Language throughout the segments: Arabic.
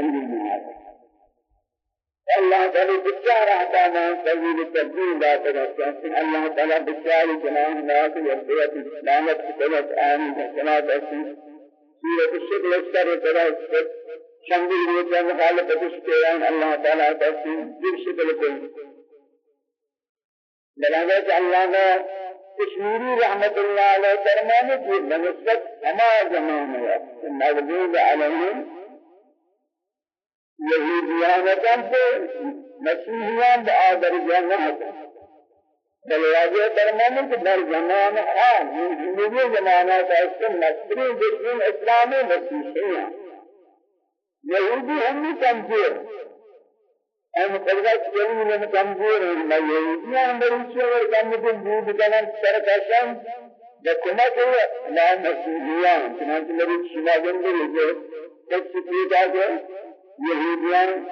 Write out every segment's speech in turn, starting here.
تنبيه نهاية الله تعالى بشار أحكام تزيد التبديل ذات الرسول الله تعالى بشار جناه ناس يبدأ الإسلام كتبت آمين كما تسمى سورة الشكل السر ترى شمدي الوجه مخالفة الشكران الله تعالى تسمى بالشكل كل. بلغت الله کشمیری رحمت اللہ علیہ فرمانے کی بنسبت ہمارا زمانہ ہے مغضوب علیہم یہودیانتاں سے مسیحیان بآدر جنہ بل واجہ فرمانے کہ در زمان حال ہندوی زمانہ کا اس سے مصری دشمن اسلامی مسیحیان۔ یہودی ہم نہیں کمزور۔ أنا قلت جميل من كمزور ما يهودي أنا بريشة وركمل جود كمان سرقاشان بكما كله لا مسيحيان كمان تمرد شما جنبه يجي تكسير داعي يهوديان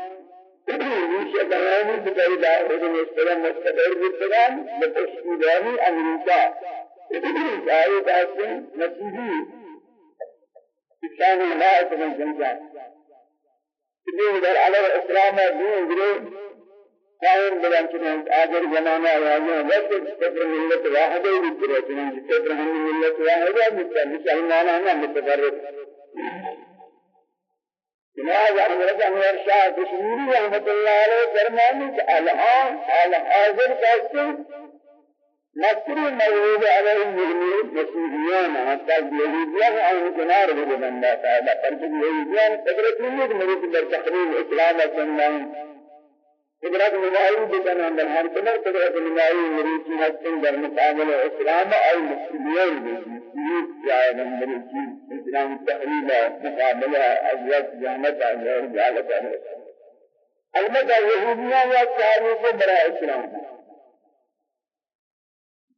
كمان بتاعي داعي هذا مستقبل مستقبل بتاعي بتشكيلاني أمريكا. داعي داعي مسيحي. كان الله كمان جنبه دین در علی اسلام دین گرو قائم بلان چنان آخر زمانہ واجہ وقت صدر ملت واحد ہی گرو چنان صدر ہم ملت واحد ہے مسلمان ہیں متفرق جناب حضرت انور شاہ کشمیری رحمت اللہ علیہ فرمانے کہ الآن حال حاضر کا نصر موجود عليه المؤمنين مسيحيان حتى اليهوديان أو كنار بجبنا تعالى فرق اليهوديان قدرت منك مريد بالتقريب الإسلام والسنة قدرت مناعي بجنا من هر كنار قدرت مريد في حسن در مقابل الإسلام أو المسلمين بالمسيحيين جاء من مريد في إسلام التقريب مقابلة أزواج جامعة أزواج جالة البته يهوديان يا تعريف برا إسلام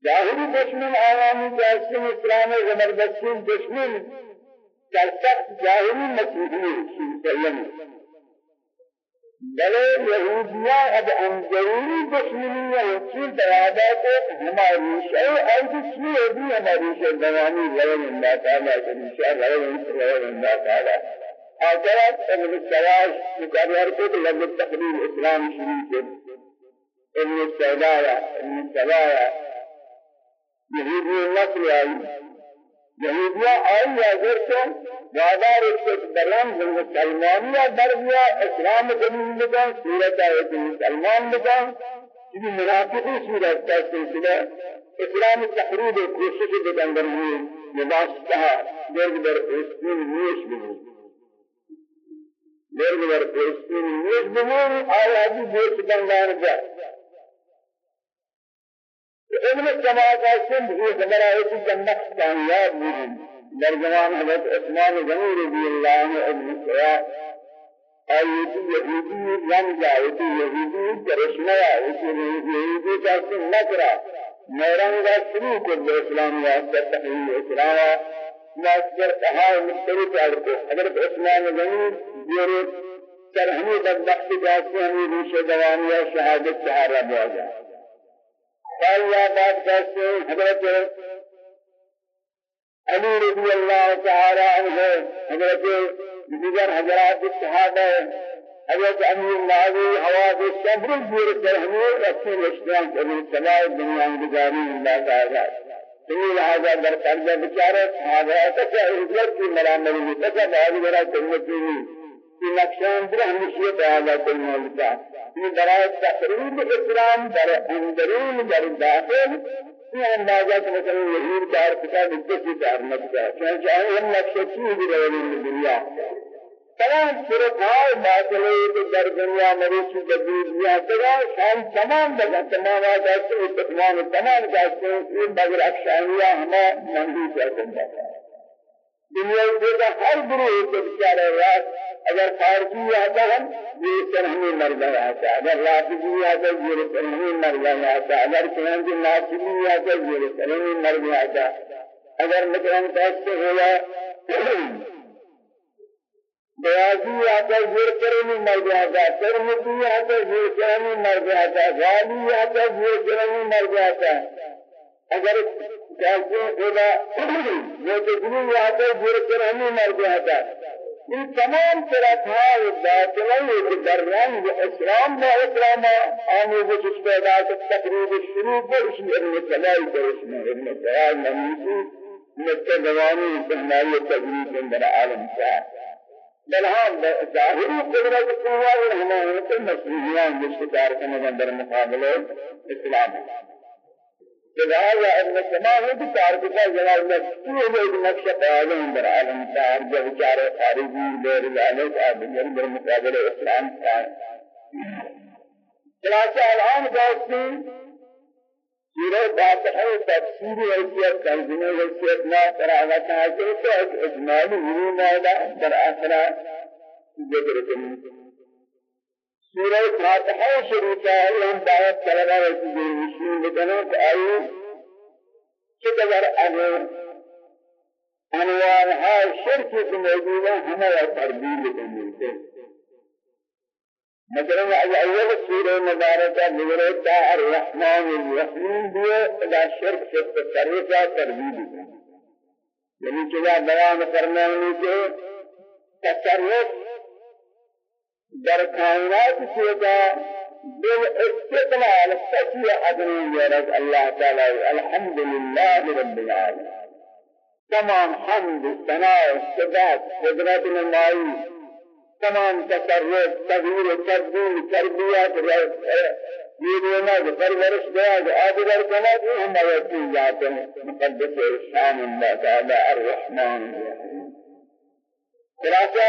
ظاهری دشمن عوامی جاسم اسلام زبردستی دشمن در سخت ظاهری مسیحی سلم بلے یہودیاں اب اندرونی دشمنی ہیں چیز دوابا کو ہماری شئی اور جسمی بھی ہماری شئی دوانی غیر اللہ تعالیٰ شریشہ غیر اللہ تعالیٰ۔ آجات ابن السواج مقرر کو لگ تقریر اسلام شریف ابن السوداء ابن السواء یهودی نسل آئی یهودیا آئی اگر تو وادار ایک برام زنگ سلمانیا در بیا اسلام قبول بکن صورت آئے کہ مسلمان بکن یہ منافقی صورت کا سلسلہ اسلام تقریب کوشش بکن در ہوئی لباس کہا درد بر اسلام نیش بکن درد بر اسلام نیش بکن آیا بھی دیکھ بنگار جائے ابن السماء قاسم یہ ہے جنت کامیاب ہوئی در زمان حضرت عثمان غنی رضی اللہ عنہ ابن السماء آیتی یہودی لم جائتی یہودی کرشمہ آیتی یہودی قاسم نکرا میرنگا شروع کو دے اسلام. واسطہ تحلیل اسلام ناصر کہا مختلف عرق حضرت عثمان غنی یہ سرہمی بدبخت جاتے ہمیں ریشہ دوانیہ شہادت سہارا دیا جائے قال يا بعد كاسه حضرت علي رضي الله تعالى عنه حضرت دیگر حضرات الصحابة حضرت أمير النبي حواس الصبر الجور الترحمير أكثر الإسلام كبير سماء الدنيا بجاري الله تعالى. سنی هذا در قرض بچارے صحابہ تک ہجرت کی مرامل میں تک بعد میرا جنت میں في نقشان در ہمیشہ تعالی کو مولتا یہ برائے تقریب اسلام در اندرون در داخل یہ اندازہ کہ مثلا یہود دار کتاب کی دار نقشہ چونکہ ہم نقشہ چیز رہے دنیا. تمام فرقائے باطلے کے در دنیا مریض جدیدیاں تمام شان تمام بگا تمام آجات سے تمام تمام ہیں یہ بغیر افشانیہ ہمیں کرتے ہیں دنیا کے ہر گروہ کے بیچارے راست اگر خارجی آتا ہے یہ سرہمی مر گیا آتا اگر رافضی آتا یہ سرہمی مر گیا آتا اگر چنانچہ ناصری آتا ہے یہ سرہمی مر گیا آتا اگر مثلا کیسے ہوا بیازی آتا یہ سرہمی مر گیا آتا ترمتی آتا یہ سرہمی مر گیا آتا غالی آتا یہ سرہمی مر گیا آتا اگر خدا یہ تو دنیا آتا یہ سرہمی مر گیا آتا این تمام طرفهای باطلی که در رنگ اسلام با اسلام آموزش پیدا کرد تقریب شروع برش ابن سلائی برش ابن سلائی نمیسی مثل دوانی بهنائی تقریب در عالم شاہ بل هم ظاهری قدرت قوة والحمایت مسیحیان جشتار کنند در مقابل اسلام. لہذا ابن سماع ہے کہ تارکتا جواب میں یہ ایک نقشہ قائل اندر عالم تار جو بیچارے خارجی دیر ذالک آدمیان در مقابل اسلام کا خلاصہ الآن دوستی سورہ فاتحہ تفسیر حیثیت ترجمہ حیثیت نہ قرآن حاصل تو اجمالی معنی در آخرہ ذکر کریں سورہ فاتحہ شریفہ ہم دعوت طلبہ رسول مسلم بکنوں کہ آئی چقدر انو انواع شرک کی موجود ہے ہمیں تربیت کرنی مثلا اول سورہ مبارکہ نورتا الرحمن الرحیم دیے ادا شرک سے تصرف تربیت یعنی چلا بیان کرنا ہے کہ تصرف در کائنات سیدا بالاستقلال سچی عدل يرد الله تعالى الحمد لله رب العالمين تمام حمد ثناء صفات قدرت نمائی تمام تصرف تغییر تبدیل تربیت یہ دینا کہ پرورش دیا کہ آدھگر کنا کہ ہم موتی جاتے ہیں مقدس شان اللہ تعالی الرحمن الرحیم. خلاصہ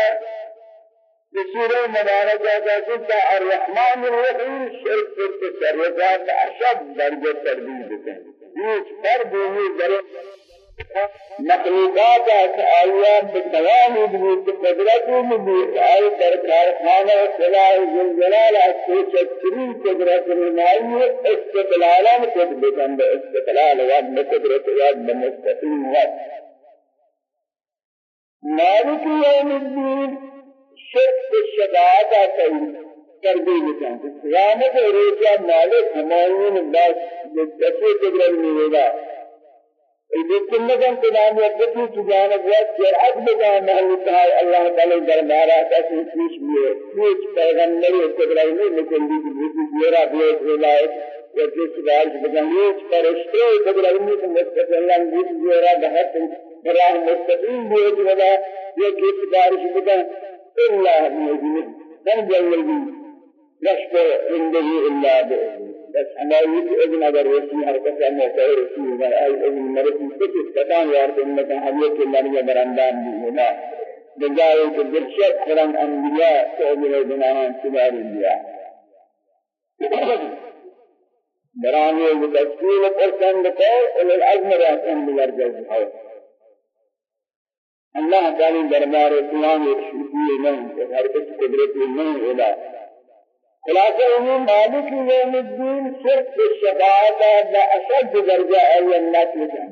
بسورة مباركة كتا الرحمن الرحيم شرك في التصرفات أشد درجة تربية هيك فرد هي درجة. مخلوقات آيات بتمام بيت قدرت بيت آي در کارخانہ خدا جلال سوچترین قدرت نمائی استقلالا خود بکن استقلال و قدرت و مستقیم. و مالك يوم الدين شرک شفاعت تربیت کن قیامت روزہ مالک ہمایون بس دسے قدرت ملے لیکن نظام تمام کی جانب ہے جرأت بتا محل تعالی اللہ تعالی دربارہ کا پیش ہوئے کچھ پیغمبر قدرت میں لیکن بھی میرا بھی ولایت جس بار بدنی فرشتے قدرت میں مستقلا بھی میرا بہت براہ مستقیم بھی ولا یہ کس بار بدن إلا بإذنه من جلبي نشكر عنده إلا بإذنه بس حماية إذن أگر رسول حرکت ہے موقع رسول میں أي إذن مرسل کچھ کتان یار أمتا حمیت اللہ برندان بجائے کہ درشت قرآن انبیاء تعبیر بنانا سبار انبیاء برانی بتشکیل پرسند قول اولي العزم رأسن بلرجز حوث اللہ تعالی دربار إسلام ایک شوخی نہیں ہر کس قدرت نہیں ہولا خلاصہ عموم مالک یوم الدین صرف الشفاعت لا أشد درجہ ہے الناس لكم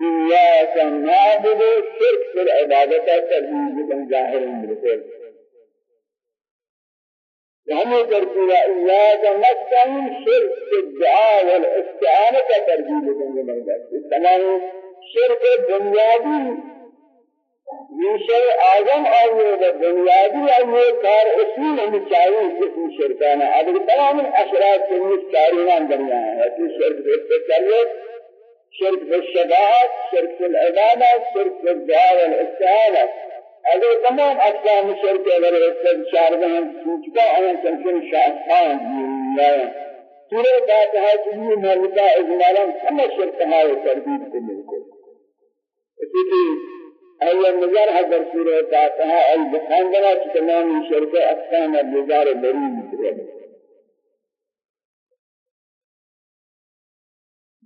إياك نعبد شرك في العبادة تزيد من ظاهر المرسل. وهم تركوا إياك نستعين شرك في الدعاء والإستعانة ترجيب من المرسل. تمام شرک بنیادی یہ اعظم اور بنیادی اور کار اصول ہمیں چاہیے جسم شرکانہ اب تمام اشراط کے مستعاران درمیان ہے کہ شرک چلے شرک بالشفاعت شرک بالعبادة شرک بالدعاء والاستعانة اگر تمام اقسام شرک اگر استشار میں سوچ کا ان تمکن شاہان دنیا سورہ فاتحہ کی مولدہ اجمالا ہم شرک ہے تربیت کو ملتے أي نظر حضر سورة فاتحة أي بخاندنا تمام شركة أقسام النظار بريد.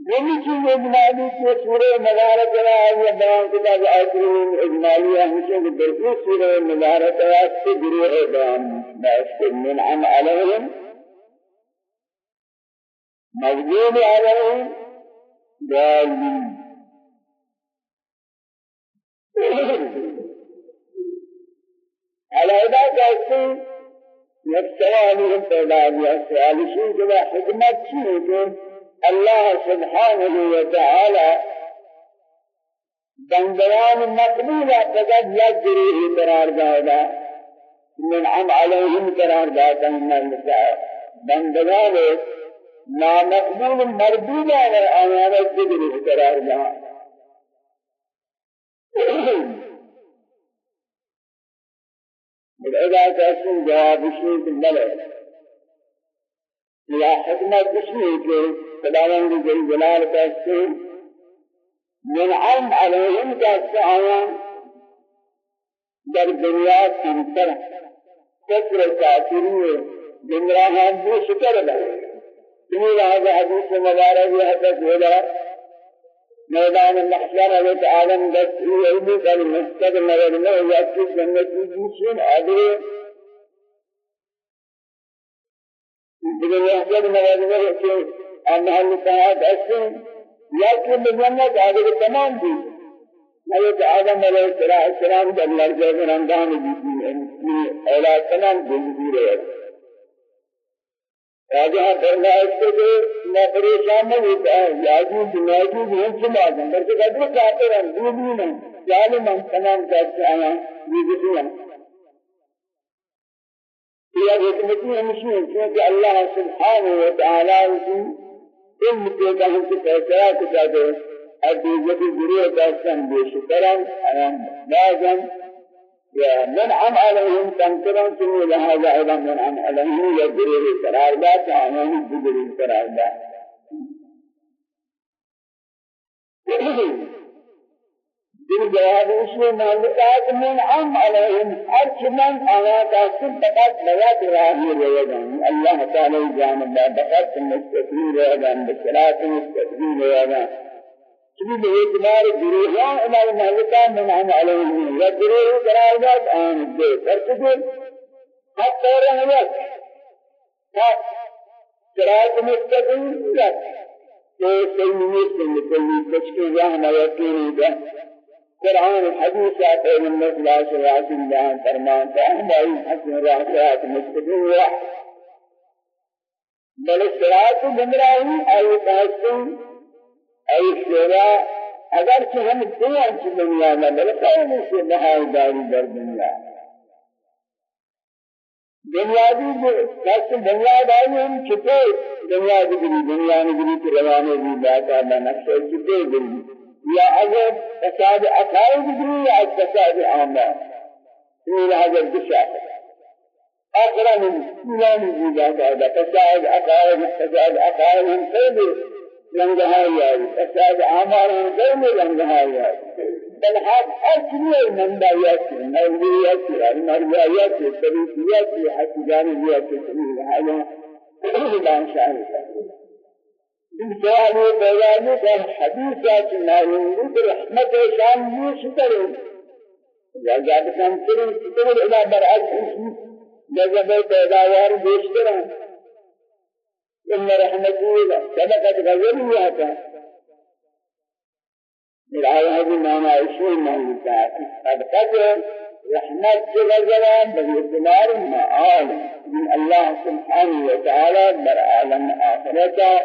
یہی چیز اجمالی کے سورہ مبارک ہے یہ بیان کتاب آخرین اجمالی ہمیشہ کہ درکی سورہ مبارک ہے سے گروہ بیان باشتے من عن علیہم مغضوب علیہم ضالین على هذا قاسم يكسوانهم فلا سوالشين كما حكمت شيء. الله سبحانه وتعالى بندگان مقبول فقط یک گروه قرار دادا منعم علیهم قرار داتا ہے بندگان نامقبول مردودان آیانا گروه قرار دادا بالعدا تأسين جواب شيء بالملئ لا حكمت بشيء كي خداوند جل جلال تأسين منعم عليهم كالسعيان در دنیا کفر کافری دنیا ہم بھی شکر ہے تمہیں لہذا حدیث مبارک یہ حدث ہوگا میدان محشر حضرت آدم دست علمی کر مستد نظر میں یا کی جنت کی جیسن آدھے دیگر محشر نظر میں کہ انہا لکھا دستن یا کہ جنت آگے تمام دی حضرت آدم علیہ السلام جب مرجع رمضان دی أولاد تمام دی رہے راجہ فرمائش کو کہ میں پریشان نہیں ہوتا ہے یاجو جناجو بھی سما دیں۔ بلکہ قدر چاہتے ہیں دوبی میں ظالم ہم تمام کہتے آیا یہ بھی ہیں۔ یہ حکمتی ہمشی ہے کیونکہ اللہ سبحانہ وتعالی علم کے کہیں کہ فیصلہ کتا دے اور دیگر ضرور داشتن بے شکرن ایام لازم یا منعم علیہم تنکرن چنی لہذا ایضا منعم یا ضرور قرار دا تعامیانی ضرور قرار دا. دل جواب اس میں معلومات منعم علیہم ہر چمن آیات اصل فقط بیات راہی رہے اللہ تعالی جانب فقط مستقیم رہے مستقیم رہے چلی به اعتبار گروهان امام مالکان منعم علیهم و گروه قرار داد آن دے فرقه حتی رہیت صراط مستقیم یک تو صحیح نیست کلی کچھ کے یہاں یقینی ده قرآن حدیث آتے من مثلا صراط اللہ فرمانتا ہماری حسن راہ صراط مستقیم راہ بل صراط گمراہی آئیت حسن أي شراء أگر کہ ہم دنیا کی دنیا میں بلکہ سے بہار داری در دنیا. دنیا بھی کس دنیا داری ہم چھتے دنیا کی دنیا میں بھی روانے بھی بات ہے نقشہ چھتے دل یا اگر فساد عقائد بھی یا فساد اعمال یہ حاضر دشا آخرا من ایمان بھی بات ہے فساد عقائد فساد عقائد ہم خیلی لنگهایی آئی فساد آمار ہم دین لنگهایی آئی بل حق ہر چیز مندایاتی مولیاتی المرضایاتی طریقیاتی حق جانبیاتی سمیل حالا بان شاہد سوال یہ پیدا ہے کہ حدیثات ناوند رحمت شان یہ شکر یا جاد کم کریں شکر إلى برعکس جذبہ پیداوار بیشتر ہیں إن رحمته سبقت غزليها الآية هذه معنى عشرين قد قدر رحمت غزلان باعتبار معال من الله سبحانه وتعالى بر عالم آخرته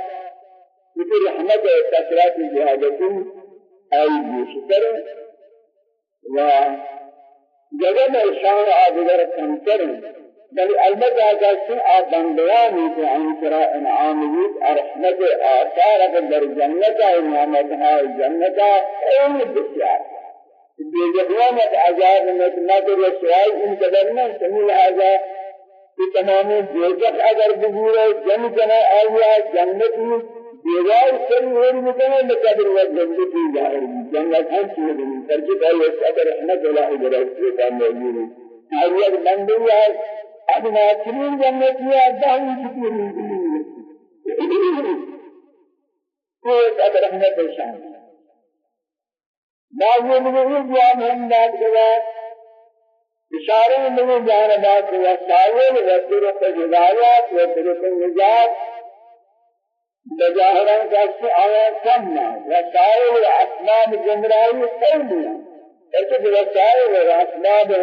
في رحمت كثرات زيادة أي بشكر و جگہ میں شان آدگر بل البته اگر آپ بندیانی کو انشرا انعام یوت رحمت آثار در جنت نعمت های جنت اون بسیار بیجوانت عذاب نعمت رسوائی إن قدر میں سمیل آزا کہ تمامی دوزخ اگر بگورے جن جنا آیا جنتی دیوار سری ہوئی مکنے لقدر و جنتی ظاہر جنت ہم چیز نہیں ترجیح ہے اس اگر رحمت اللہ برسول کا موجود ہے آیا بندی ہے ادنا ترين جنتي ادعوا شكرين کوئی اگر ہم نے پریشان باوجود میں جان ہم بات کرا اشارے میں جان بات کرا سائل و طرق ہدایت و طرق نجات بظاہرا جس آیا کم نہ وسائل اسباب جمرائی قوم ایسے وسائل و اسباب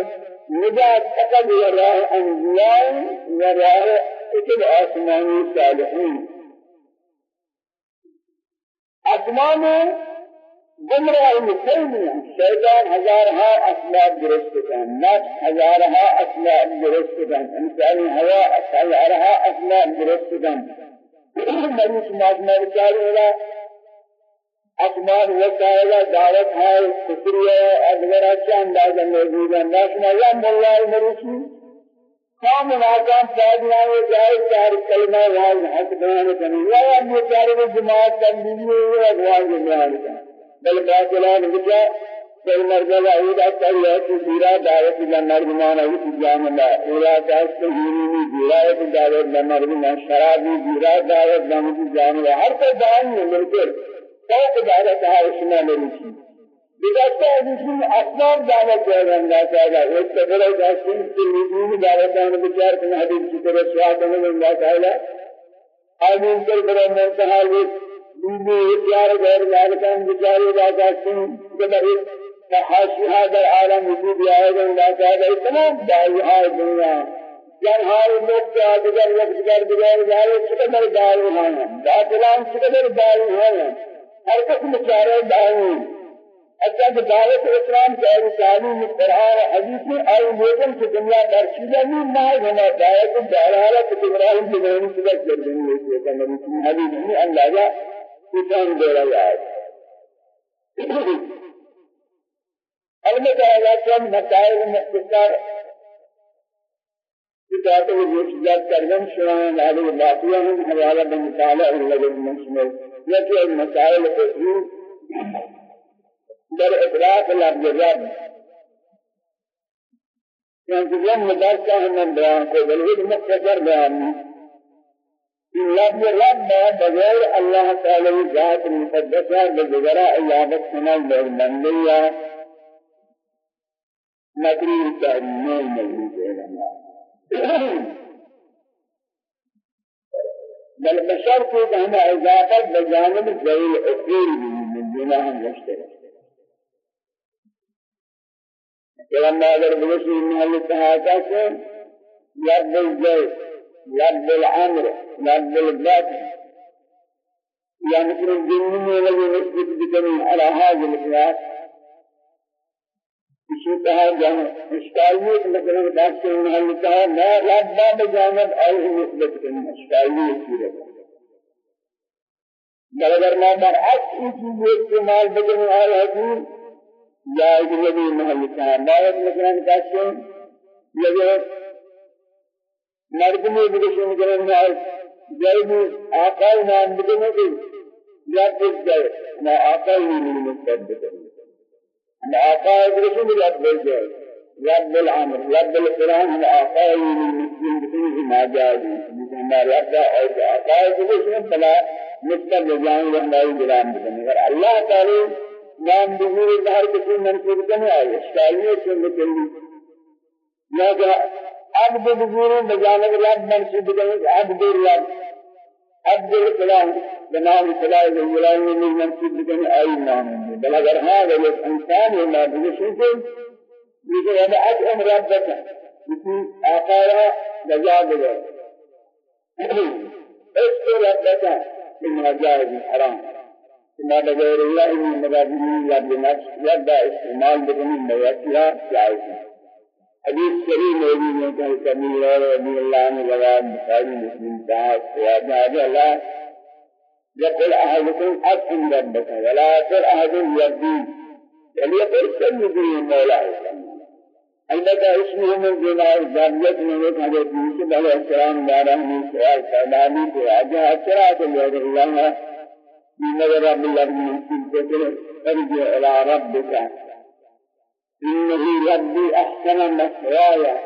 نجات فقط يراه أنبياء وراه كتب آسماني صالحين. آسمان گمراهی میکنی شیطان هزارها اسباب درست کن نفس هزارها اسباب درست کن انسانی هوا هزارها اسباب درست کن مریض مازمار چاہیے اسباب وسائل دعوت ہے فکریہ اگر اچھا اندازہ موجود. ہے ناشنا یا مولا مرشی کام ناکام شادیاں جائے چار کلمہ واز حق بیان کرنے یا یہ چار جماعت کر دیجیے یہ واز بیان کرنے بل باطلان بچا بل مرجع عيد أكثر في جيرا دعوة لمرجمان أو في جاملا إلى داس تهيني جيرا دعوة لمرجمان شرابي جيرا دعوة لمرجمان جاملا هر کوئی دعوة ملکر فوق دعوة اسمه مريشي بذات أجسم أسباب دعوة جاء الله تعالى واتفر أجسم تلميذين دعوة دعوة بچار كما حديث کی طرح سواد من الله تعالى آمين كل برا منتهى بیوی اختیار غیر مالکان بچاری راجا سن جب ایک تحاشی در عالم وجود آئے گا اللہ تعالی تمام دائی آئے دنیا جن ہائے لوگ کے آدگر وقت گر بغیر جائے چکدر دائی ہیں باطلان چکدر دائی ہیں ہر کس مچارے دائی اچھا کہ دعوت اسلام چاہیے تعلیم قرآن حدیث میں آئی لوگوں کی دنیا ترشیدہ نہیں نہ ہونا دعوت دلالت ابراہیم کی غیر صدق کر دیں گے کہ نبی حدیث میں اندازہ کتان دے رہا ہے البتہ اگر چند مسائل مختصر کتاب الوجود کردن شوان هذه الباقية من حوالة بمطالعة الذي المشمل يجي المسائل التي در إطلاق لفظ الرب يعني يوم مدرسة من بيان کو بلغت مختصر بيان لفظ رب بغیر اللہ ذات مقدسہ بغیر عیادت سنا بندیا مدریر تحریم موجود ہے بل بشر کو ہم اضافت بجانب ذیل عقول من دونہ ہم مشترک لما اگر بلشی محل تحاکہ سے یاد الزیت لب العمر لب البات يعني مثل الجن الذي نثبت بكم على هذا القياس اسی طرح جان اشکالیت مثلا بات سے محل کہا ما رب بجانب اور نسبت کرنا اشکالیت کی بل اگر ما برعکس کی چیز استعمال بدن آل حدود یا اجنبی محل کہا ما مثلا بات سے لگے مردمی بکشن کرن نال جایبی آقای نام بکنے کی یا کچھ جائے نا آقای نہیں نسبت بکنے بکشن یا کچھ جائے رب العمر رب القرآن نہیں نسبت بکنے کی ما لیکن ما رب اور آقای بکشن فلا نسبت بجائیں رہنائی جلان بکنے اگر اللہ تعالی نام بزور ظاہر کسی منصور کرنے آئے اشکالیت سے مکلی یا عبد بزور بجانب رب منصوب کرنے عبد الرب عبد الكلام بنام الكلام الجلال من منصوب کرنے أي نام بل اگر ہاں وہ إنسان ہے ما بجشن سے یہ ہے اطعم ربك. اسی آقا نجا دے اس ربك من مجاز الحرام. ما بغير الله من مبادئ لا بنفس يبدأ استعمال بدون ما يأتيها جائز حدیث صحیح موجود ہے کہ کبیر اور رضی اللہ عنہ روایت بخاری مسلم صاحب سواد ہے اللہ يقول أحدكم أطعم ربك ولا يقول أحد يبدي وليقول سيدي المولى البتہ اسمه من جنار جانیت میں ایک حضرت یوسف علیہ السلام دارہ نے سوال تو آجا اچرات اللہ اللہ من رب الله من سلسل ارجع إلى ربك. إنه ربي أحسن مثواي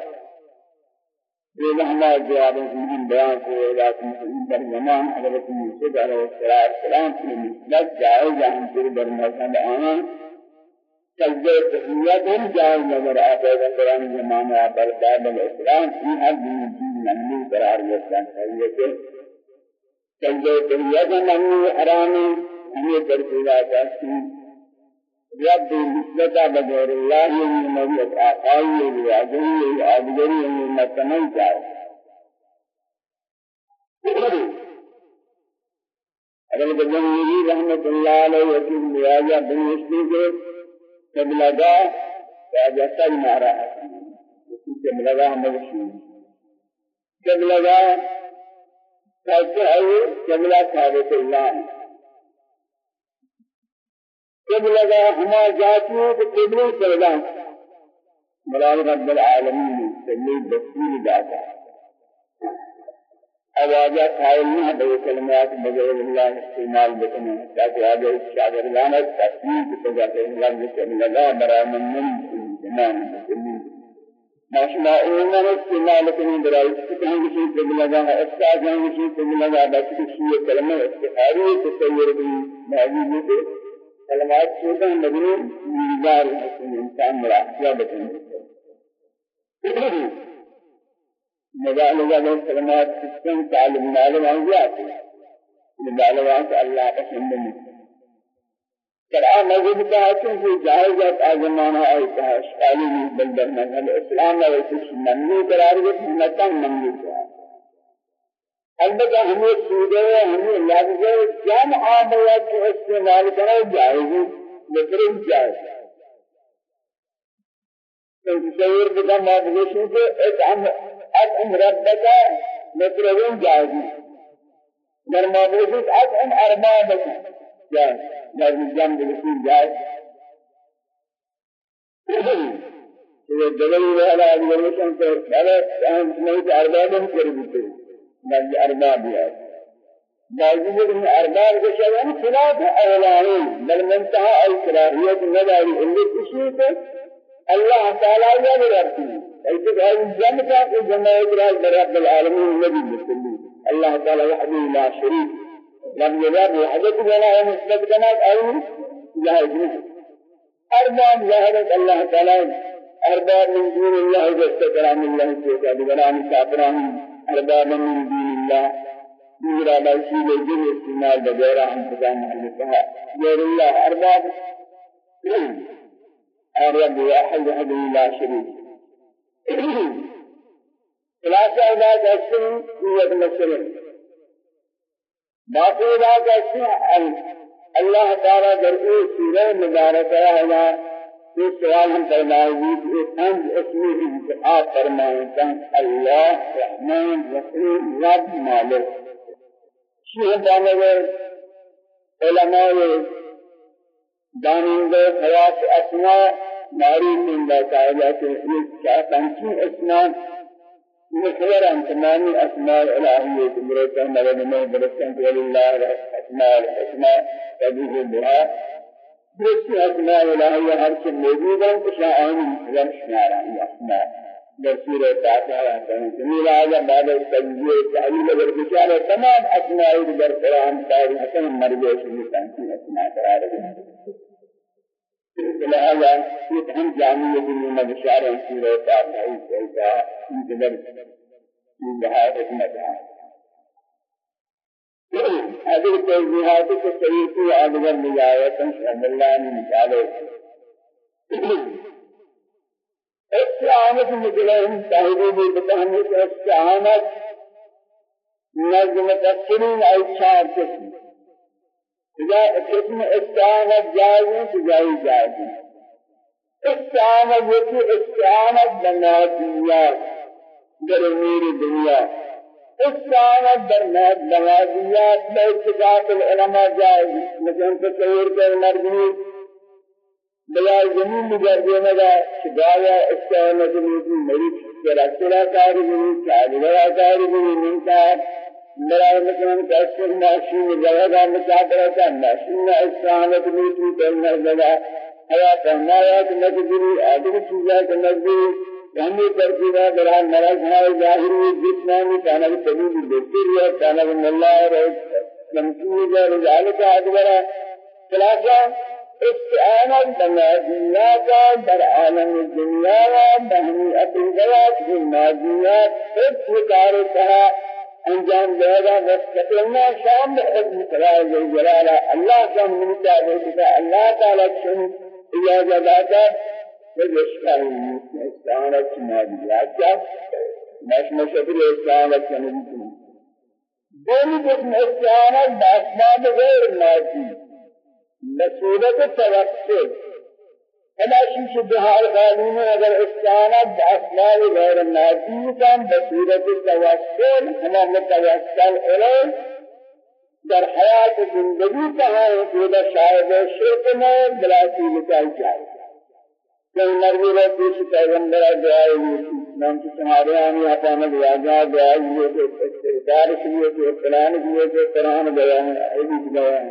بلحظة جواب من بيان کو لكن در زمان حضرت يوسف عليه السلام في مثلت جائز عن سر برمسان آنا سجدہ تحیات ہم نظر آتا ہے قرآن زمانہ پر بعد الإسلام. في هر دین چیز ممنوع قرار گرفتن ہے سجدہ تحیات ممنوع حرام ہمیں ترکیلات ہیں رب نسبت بغیر اللہ یہ نبی آقائی یہ آدگری یہ متنی جائے اگر بجنگی رحمت اللہ علیہ وسلم نیازہ بن مسلم کے قبلہ دا راجہ تل مارا ہے قبلہ دا ہم رسول قبلہ دا کہتے ہیں قبلہ ثابت اللہ جاتی ہے کہ قبلہ قبلہ مراد رب العالمین قبلہ بسیر داتا ہے۔ اواجہ قائل نہ بے کلمات بغیر اللہ استعمال بکنے تاکہ آگے اس شاگردان تصویر کی سزا کے لفظ سے لگا برا من من امام ماشما اونا استعمال کرنے برای کہیں کسی سے لگا ہے استاد ہیں کسی سے لگا بس کسی کلمہ استخاری تصور بھی موجود ہے۔ کلمات چھوٹا مدنی میزار انسان مرا کیا بتائیں مجال جب کلمات سکن تعلیم معلوم ہو گیا واسطے اللہ کا سنن قرآن مذہب کا ہے کہ جائزت آزمانہ آئیتا ہے اشکالی بلدر مذہب اسلام میں کچھ ممنوع قرار دے سنتا ممنوع قرار البتہ ہمیں سودے ہمیں لفظ جم آمیت کو استعمال کرے جائز لیکن جائز تصور بدا مابغشی سے ایک أطعم ربك مكروه جائزي در موجود أطعم أربابك جائز در بسيط جائز یہ دغل والا اجلشن سے بڑے اہم نہیں کہ ارباب کر دیتے بل ارباب ہے موجود ان ارباب کے شان خلاف اولانی بل منتهى نظری ان کسی کو اللہ تعالی کرتی ہے ایسے کہ جن کا کہ جمع اقرار رب العالمین اللہ تعالی وحده لا شريك لم يلد وحدة ولا نسبت بنا أي لا يجوز أرباب ظاهرة الله تعالى أرباب من دون الله جست كلام الله سيدا بغلام كافران أرباب من دون الله. دورا بلشي لجن استعمال بغير عن فقام محلقها غير الله أرباب. أرباب واحد وحده لا شريك کرتے ہیں قوت مسئلہ باقی ادا کرتے ہیں اللہ تعالیٰ در اے سورہ مبارکہ ہے یہ سوال ہم فرمائے کہ پنج اسمی انتخاب فرمائے کہ اللہ رحمان رحیم رب مالک شیخ دانگر علماء دانندے خواص اسماء معروف من باقاعدة إيه تنسيق اسمان مخير أن تمام أسماء الإلهية مدن من برسان ولله الأسماء الحسنى تجوز بها برسي أسماء الإلهية هر شيء موجودا تشاء أن يشمار أسماء درسورة تاعتها جميل هذا بعد التجزية التعليل اگر بشارة تمام أسماء در قرآن تاريخ حسن مرجع شمي تنسيق أسماء قرار لهذا يتهم جامعية من بشارة سورة فاتحة سورة انتظر من بها حكمتها هذه التوجيهات تسير أكبر مجاوة شهد الله من مثاله استعانة مثلهم صاحبه بتهمة استعانة نظم تفسيرين أي شعر قسم. إذا اسم استعانة جائز جائز جائز استعانة يكي استعانة بناديات در امیر دنیا استعانة در بناديات باتفاق العلماء جائز مثلا تصور کر مردمی بلا زمین مجرد مگا شبایا استعانة بنادي مریض جراتنا کاری بنی چاہدگا کاری بنی منتا مرا مثلا تأثر ماشين جگہ مسافر کا ماشين استعانت میتی کرنا لگا حیا فرمایا کہ نجری آدم چیزا کہ نجری ہمیں ترتیبہ برا مرض ہے ظاہری جسمانی کانا تبید بہتر ہے کانا من اللہ اور تمکین ہے رجالت ادبرا خلاصہ استعانت بنا دنیا کا در عالم دنیا و بہنی اپنی غیات بالمادیات خود کار کہا انجام دهدا مستقلنا شام بحكم تعالى جلال الله كان من تعالى الله تعالى شن إجازة داتا وجشكاه استعانة سماديات مش مشابه استعانة سماديات دومی قسم استعانت بأسباب غیر مادی بصورت توسل فلا شيش بحال قانون اگر استعانت بأسباب غیر مادی کن بصورت توسل ہما متوسل علیہ در حیات زندگی کہاں کہ شاید شرک میں بلا سی نکال جائے کہ مرضی رہتی ہے پیغمبر دعائے نام کی تمہارے آتا میں دعا جا دعا یہ تو استغفار کیے تو قرآن کیے تو قرآن بیان ہے ایدی بیان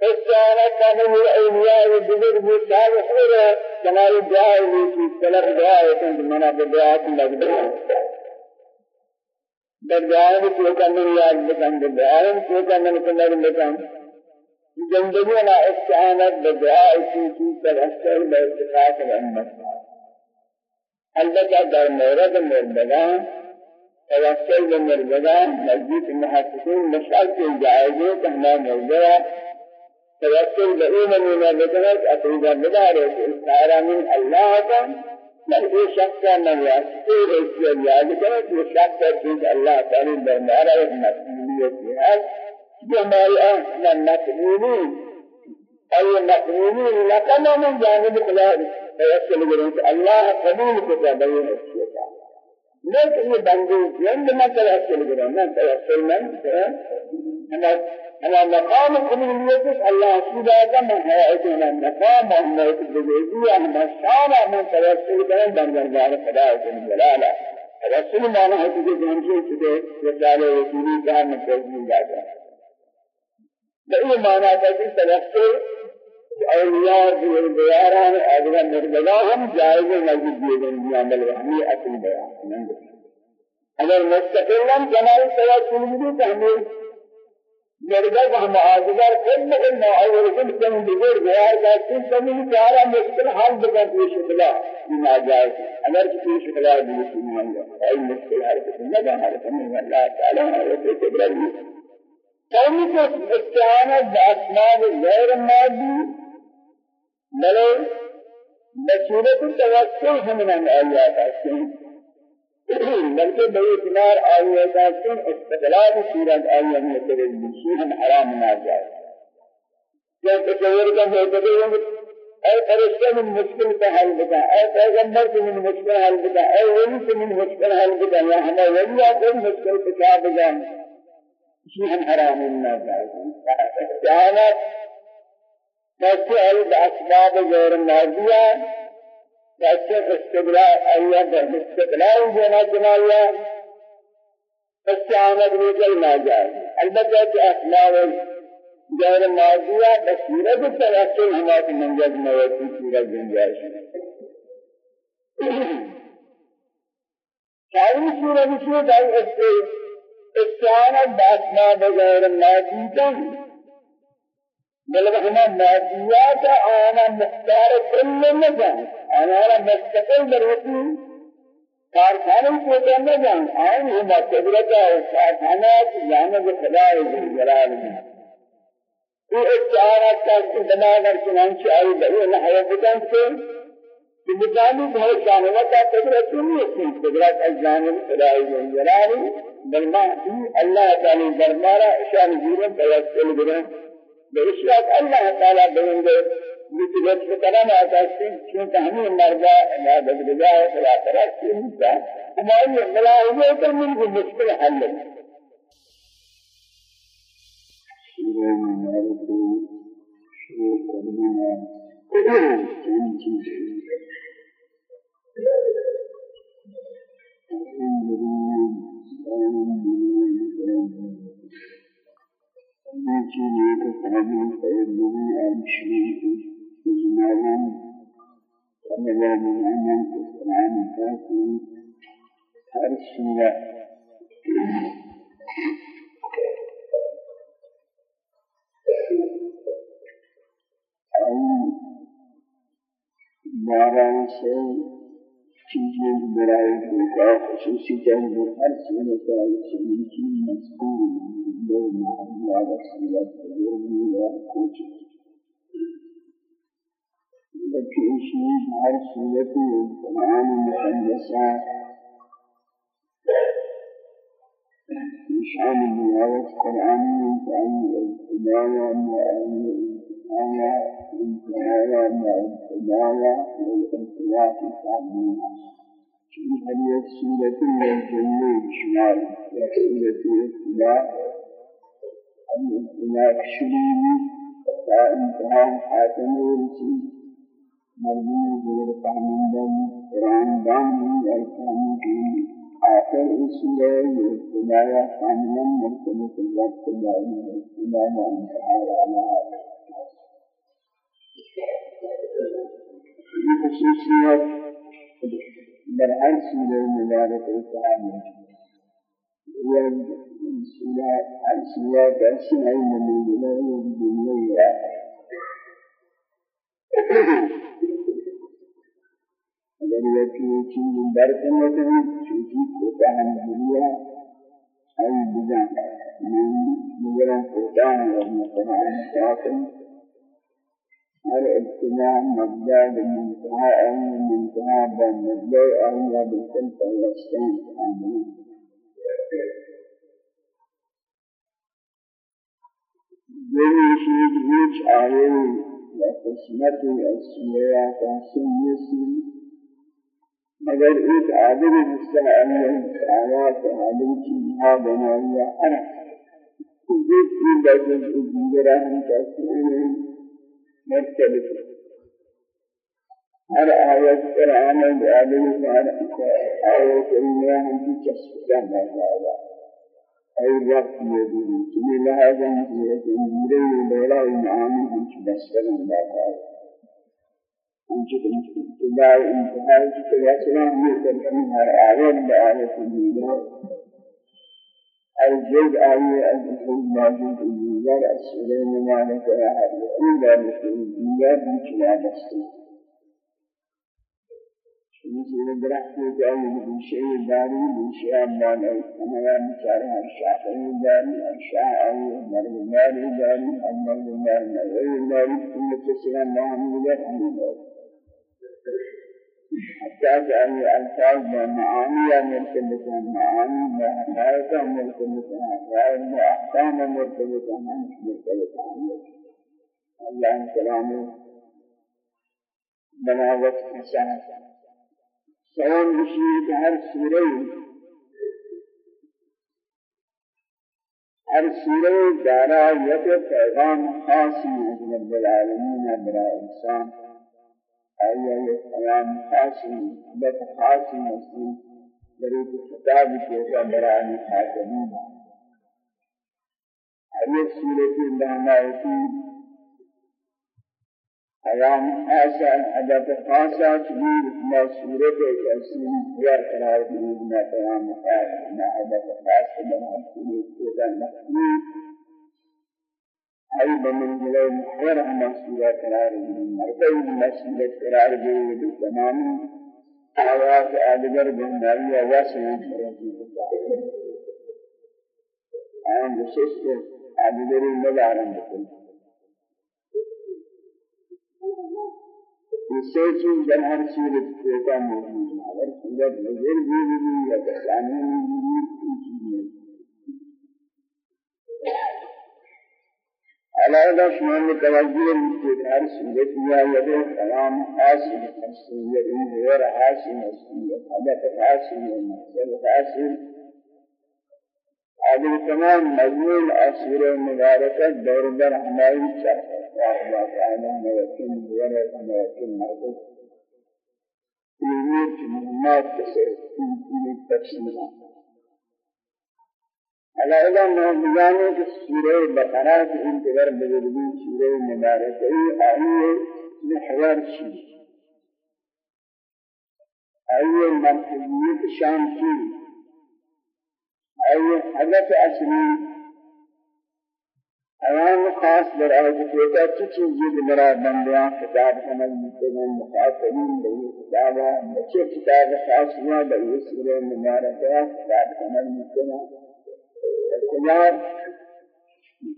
استعانت من الأولياء والبذر بالصالح ولا كمال الدعاء اللي سلف دعاء كنت منا بالدعاء كنا بدعاء کو کرنے یاد بکن بدعاء کو کرنے کو بکن زندگی لا استعانت بدعاء کی توسل بارتفاق الأمة. البتة در مورد مردگان توسل به مردگان نزدیک محققین مشعل کے جائزے کہ ہمارا مردگا توسل به این نمونه بکند عقیدہ بدارے کہ استعارہ من اللہ کا بلکہ شخص کا نواسطے رسی یاد کرے کہ شخص چیز اللہ تعالی دربارہ ایک مسئولیت جو ہماری اہل مسئولین أي مقبولين لكنا من جانب خدا توسل کریں الله قبول کو بين الشيطان بندے جند میں توسل کریں میں توسل میں أنا أنا مقام قبولیت الله سبحانه ہے کہ مقام محمد بجیزی احمد شان من توسل کریں دربار خدا جل توسل معنی ہے کہ ہم سے رسالہ رسولی کا مطلب جاتا ہے بأي معنى تجد توسل اولیاء دیگر بیاران اگر مردگا ہم جائز نزد دیگر عمل وحمی اصل بیان اگر مستقلا جمال توسل بھی تو ہمیں مردگا ہم آزگار کل علم اول کل کم دیگر بیار کا کل کمی چارا مشکل حال بکا کوئی شکلا ناجائز اگر کوئی شکلا بھی سنی ہے ای مشکل حرکت نہ جانا ہے اللہ تعالی ہے کہ بلدی استعانت بأسماء غیر مادی بلے بصورت توسل ہم نے آیات ہیں بلکہ بے اعتبار آیات ہیں استقلال صورت آیات میں تیرے ہم حرام نہ جائے کیا تصور کا ہے اے فرشتہ من مشکل کا حل بتا اے پیغمبر سے من مشکل حل بتا اے ولی من مشکل حل بتا یا ہمیں ولی کو مشکل بتا ہم حرام نہ جائے مسائل بأسباب غير ماضية لكن استقلال أيضا استقلال جنا جنايا استعانة بنجل ما جاء. البتة أسباب غير ماضية بصيرة التوسل هما في منجز موتي سورة جنجاش شاعر سورة بسورة استعانة بأسباب غير ماضية بل ہما مادیات آنا مختار کل نجان. آنا مستقل دروتی کارخانے کو کرنا جان آن ہما قدرت اور کارخانات جانب خدا جلال. میں یہ اچارات کا بنا کر چنانچہ آئی بڑی نحوہ بکن سے کہ بجانب بہت جانب کا قدرت نہیں ہے قدرت از جانب خدا جلال. بل ما اللہ تعالی دربارہ شان جیرن توسل کریں بإشراك الله تعالى بينده بتجد بكلام أساسين شو تهمي مرجع لا بدرجة فلا ترى شيء وما هي ملاحظة من المشكلة حل Thank you. چیزیں کو تعلیم فیضی عرشی اجمالا ولا من القرآن الكافي هر سورة أو چیزیں برائے کا خصوصی جنگ ہر سورة کا چیز مذکور دور محمد رسولت دورنی و کوچ لكن شيء هر سورة القرآن المقدسة شان النهاية قرآن كأن الابتداء ما الانتهاء الانتهاء ما الابتداء والانطلاق التعليم في هذه السورة الجنة شمال سورة الابتداء الابتداء شريري انتهاء حاتم الرسول مرمي غير فهمندن قرآن دان الأيام آخر سورة الابتداء كاملا مرتبط الابتداء الابتداء انتهاء على في خصوصيات در هر سورة مبارك الكامل هي سورة هر سورة درسنا من الدنيا اگر یہ چیز درک نہ کریں چیزی کو کہاں دنیا ای بجان من مگر قرآن اور قرآن پاکن ہر ابتداء مبدأ منتہا أن منتہا بن مبدا ان یا بالکل پیوستان آمین یہ چیز ہیچ آئے یا قسمت اسمیہ کا سنیسی مگر ایک عادل حصہ ہے آیات عادل چیزها بنایا أنا جس کی بجن دیگر ہم تسلیم مرتبط ہر آیت قرآن عادل آیت کریمہ ہم کی چسپ کرنا چاہتا أي وقت يدين كل لهذا يدين لولا المعاني هم تبصرون الله تعالى انچه ابتداء انتهاء تواصلان يتبعون هر آيات بآية الدنيا الجزء الدخول موجود الدنيا السورة ممالك هر الأولى مثل الدنيا بيتنا بسطة مثل درخت من شيء داري من شيء أمان. أنا مشارع الشافعي داري الشافعي مرد داري داري أمان داري. داري كل تسلم الله من داري حتى أن الألفاظ معاني مرتبطة معاني حقائق مرتبطة حقائق أحكام مرتبطة مرتبطة الله كلامه بناوت حسنة. سواء بشيء هر سورة. هر سورة دارا يد پیغام خاص من رب العالمين برای انسان یہ کلام خاصی بس خاصی مسلم ضرور خطاب کیسا برانی خاتمین آیت سورت اللہ ایام خاصا حدث خاصا تبیر ما سورت تسلیم خيار قرار دید ما قیام خاص ما حدث خاص بنا سورت مخلوق أيضا من جلال مخير مسئلة قرار دیں مرتبی مسئلہ قرار دیں کہ تمام آیات آدگر بنداری آواز ہیں آن دشست آدگری مدارن بکن یہ سے چیز در ہر صورت کوتا موجود ہے اگر صورت نظر بھی بھی یا चीज علاوه شمال توجه الاستدار سورة يا يده كلام حاصل مسؤولية غير حاصل مسؤولية حدث حاصل مقصد حاصل هذه تمام مضمون أسورة مباركة دور در ہماری ہے اللہ تعالی نے یقین دیا ہے ہمیں یقین مرد یہ مهمات سے تفصیل علاوہ موجودانوں کی سورہ بقرہ کی انتظار بزرگی سورہ مبارکہ آئیے محور شی آئیے مرحبیت شام کی آئیے حدث اصلی ایام خاص در آیت کہتا چی چیزی برا بندیاں کتاب سمجھ مستقیم مخاطبین بئی کتابہ بچے کتاب خاص ہوا بئی سورہ مبارکہ کتاب سمجھ مستقیم کجا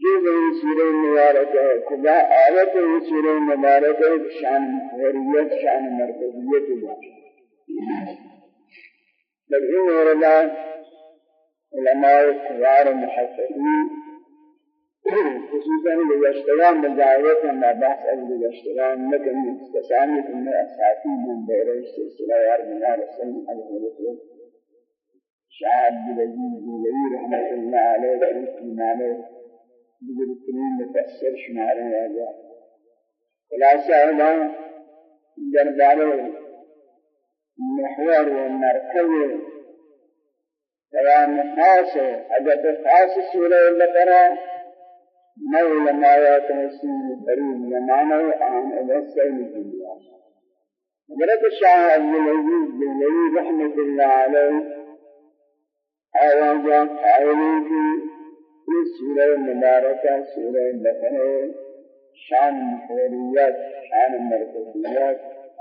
جو سورہ مبارکہ ہے کجا آیت ہے سورہ مبارکہ شان حریت شان مرکزیت ہے لیکن اللہ علماء كبار محققين خصوصا ليشتغل مجاهدات ما بحث عن ليشتغل لكن استسامي من أساسي من دائرة السلسلة وارمنا رسول عليه وسلم شاهد بلجيز بلجي رحمة الله عليه في إيمانه بذلكنين متأثر شماره هذا خلاصة هذا درباره محور ومركز كلام خاص أدب خاص سورة البقرة ما علماء تنسين بريد زمانه عن الأسئلة الدنيا حضرت الشاه عبد العزيز بن رحمة الله عليه آواز قائلين في سورة المباركة سورة البقرة شان محوريات شان مركزيات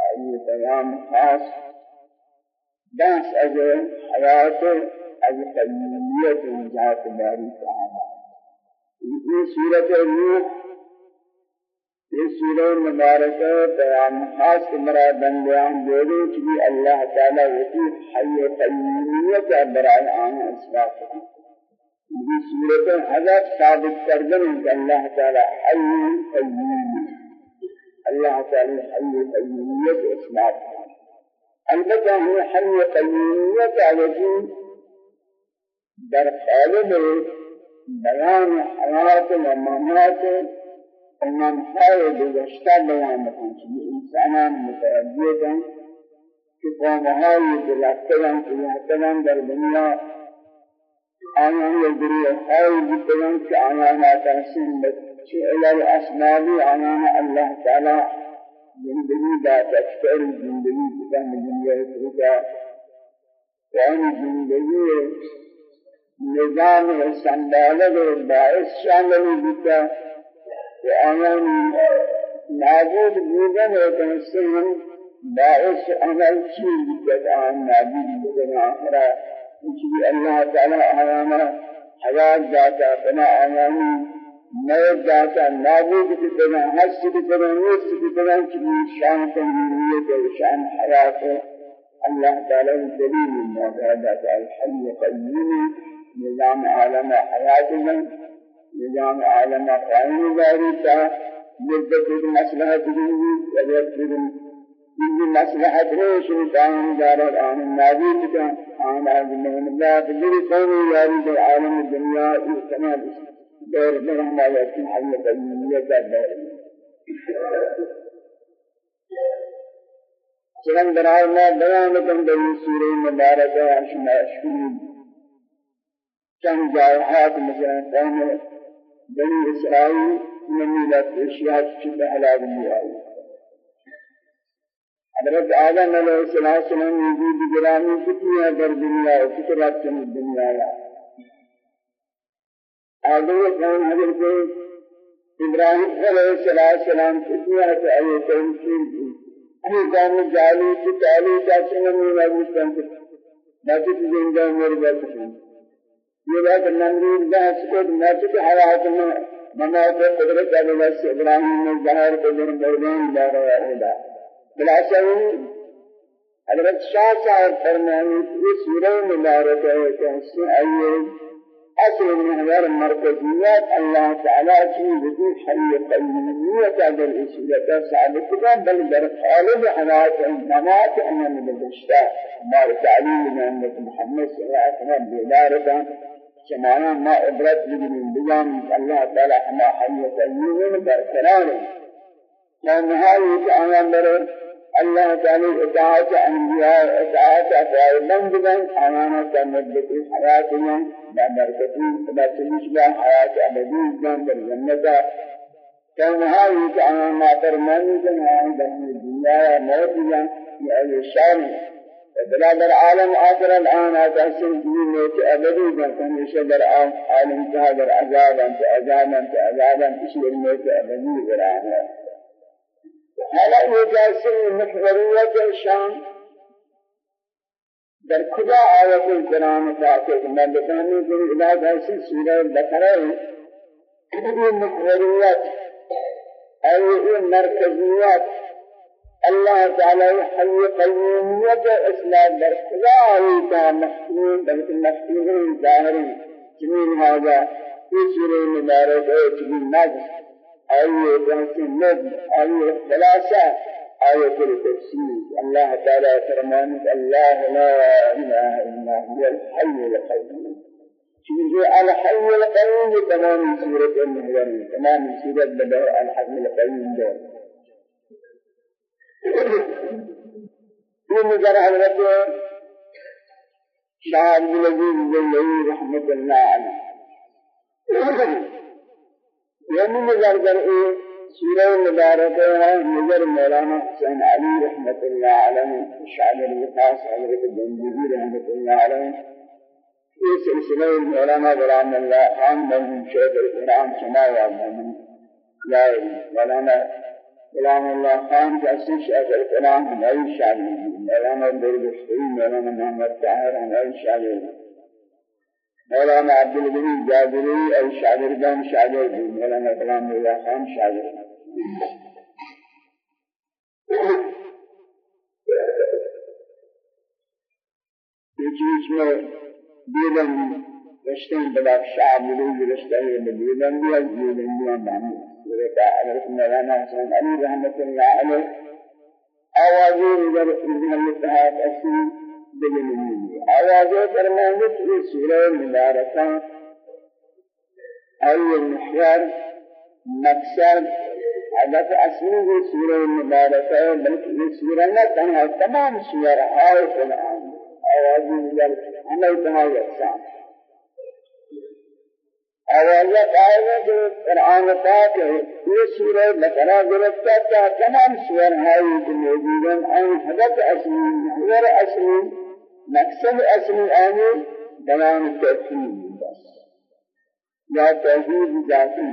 أي بيان خاص داس أجل حياته أجل قيمية ذات باري تعالى یہ صورت روح یہ سورہ مبارکہ بیان خاص مرا بندیان دے چلی اللہ تعالی وتی حی قیومیت برائے آن اسباب یہ سورت حضرت ثابت کردن کہ اللہ تعالی حی قیوم اللہ تعالی حی اسباب البتہ ہے حی قیومیت علیہ در قالب بیان حیات و ممات ومنحای گذشته بیان بکن که انسانان متوجه کن که قومهای دلکتگن که یحتگن در دنیا. آیان یدری های بیتگن که آیان تحسین چه علل اسبابی آیان الله تعالی زندگی دا تکتر زندگی بکن دنیا ترکا وان زندگی نظام سنبالد و باعث شامل بیتا و آیان نابود بودن و تنسیم باعث عمل چیز بیتا آن نابود بودن آخرا چیزی اللہ تعالی آیانا حیات داتا بنا آیانی موت داتا نابود بودن حس بودن نیست بودن چیزی شان تنگیریت و شان حیات. اللہ تعالی دلیل موضوع داتا الحي قيوم نظام عالم حیات من. نظام عالم قائم داری تا مدت مصلحت دیوی اگر پھر یہ مصلحت ہے شیطان دار آن نازل کا آن از اللہ بلی قوم یاری در عالم دنیا اس کمال دور میں ہمارا کی حل قیومیت کا دور چنان درائے میں بیان گا یہ سورہ مبارکہ اشنا اشکری چند جایات مثلا قوم بنی اسرائیل نمیلت اشیاء چند حلال میائی حضرت آدم علیہ السلام وجود گرامی کتنی ہے در دنیا و فطرت چند دنیا ہے. آدم قوم حضرت ابراہیم علیہ السلام کتنی ہے کہ ایہ تنسیر کی اہی قوم جالی کی تعالی کا چنن میں موجود ہیں نہ زندہ میرے بات یہ نمرود بحث کو نفس حیات میں مناط قدرت علیہ ابراہیم نے ظاہر کو در میدان لا رہا ہے خلاصہ حضرت شاہ صاحب فرمائے یہ سورہ مبارک ہے کہ اس آئیے اصل محور مرکزیت اللہ تعالی کی وجود حی قیومیت اگر اسیت ثابت کن بل در خالد حیات الممات انم بالبشتہ ہمارے تعلیم میں محمد صلی اللہ علیہ وسلم بیدار چنانا ما عبرت بگنیم بجان اللہ تعالی ہما حیت ایوین برقرار ہے نهایت آیان در اللہ تعالی اطاعت انبیاء اطاعت افعال آیانا کا مدت حیات میں برکتی خدا چلیش با حیات ابدی جان در جنتا نهایت آیان ما فرمانی کن آیان در دنیا موت جان یہ بلا در عالم آخر الآن أتحسن دين موت أبدي جنتم در عالم جها در عذاب أنت عذاب أنت عذاب أنت إشي الموت أبدي برآن حالا يجاسم محورية الشام در کجا آیت الکرام تاکہ میں بتانے کے علاج ایسی سورہ بقرہ ہے یہ محوریت اور یہ مرکزیت الله تعالى حي قيومية إسلام در خدا کا مخفون بلکہ مخفون ظاہر جميل هذا. في سورة المبارك جميل نجم آية بحث النجم آية خلاصة آية التفسير الله تعالى فرمان. الله لا إله إلا هو الحي القيوم. چیزیں الحي القيوم. تمام سورة المهرم تمام سورة بدر ده یہ نظر حضرت شاہ عبد العزیز جلوی رحمت اللہ علیہ یہ نظر در اے سورہ مبارکہ ہے نظر مولانا حسین علی رحمت اللہ علیہ شاعر الوقاص حضرت جنبی رحمت اللہ علیہ یہ سلسلہ مولانا غلام اللہ خان مرحوم شیخ القرآن سمایا مولانا غلام الله خان کا شیخ الکلام ہماری شامل مولانا درگشتی مولانا محمد طاہر ہماری شامل مولانا عبد الغنی جابری اور شاگردان شاگرد مولانا غلام الله خان شاگرد یہ چیز میں دیدن رشتیں بلا شعب ملوز رشتیں دیدن بھی از دیدن بھی حضرت حضرت مولانا حسین علی رحمت اللہ علیہ آوازی نظر ابن الاتحاد اسی بجنینی آوازی فرمانے کی سورہ مبارکہ ای محور مقصد هدف اصلی کی سورہ مبارکہ بلکہ یہ سورہ نہ تنہا تمام سورہ آئے قرآن آوازی نظر ہمیں تنہا یکسان اولیاء قائل ہے کہ قرآن پاک یہ سورہ بقرہ گرفتا تھا تمام سور ہائی جو موجود ہیں ان حدث اصلی محور اصلی مقصد اصلی آنی بیان توحید بس۔ یا توحید ذاتی